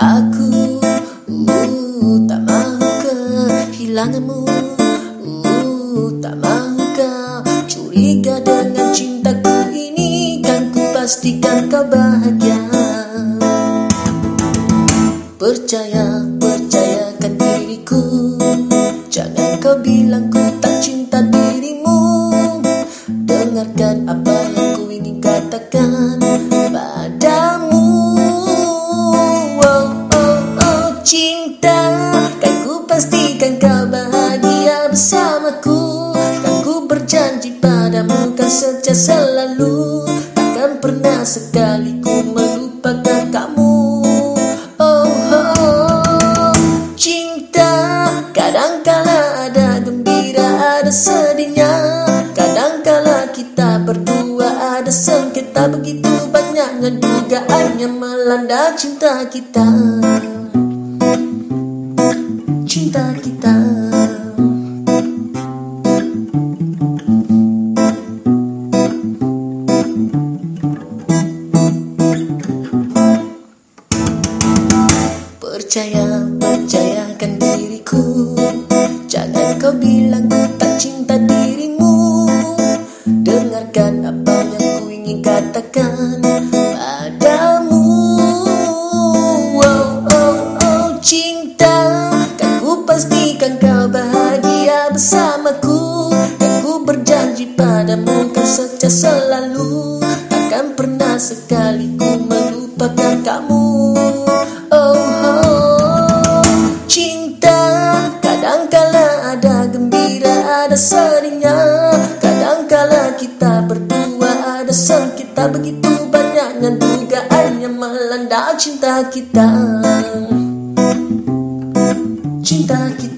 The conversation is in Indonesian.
Aku uh, tak mau kehilanganmu. Uh, Tak mau kau curiga dengan cintaku ini. Kan ku pastikan kau bahagia. Percaya, percayakan diriku. Jangan kau bilang ku tak cinta dirimu. Dengarkan apa yang ku ingin katakan. Kau bahagia bersamaku. Kan ku berjanji padamu kan setia selalu. Takkan pernah sekali ku melupakan kamu. Oh, oh, cinta Kadangkala ada gembira, ada sedihnya. Kadangkala kita berdua ada sengketa. Begitu banyaknya dugaan yang melanda cinta kita Cinta kita. Percaya, percayakan diriku. Jangan kau bilang ku tak cinta dirimu pastikan kau bahagia bersamaku Kan ku berjanji padamu kan setia selalu. Takkan pernah sekali ku melupakan kamu. Oh, oh, cinta Kadangkala ada gembira, ada sedihnya Kadangkala kita berdua ada sengketa Begitu banyaknya dugaan yang melanda cinta kita. Cinta kita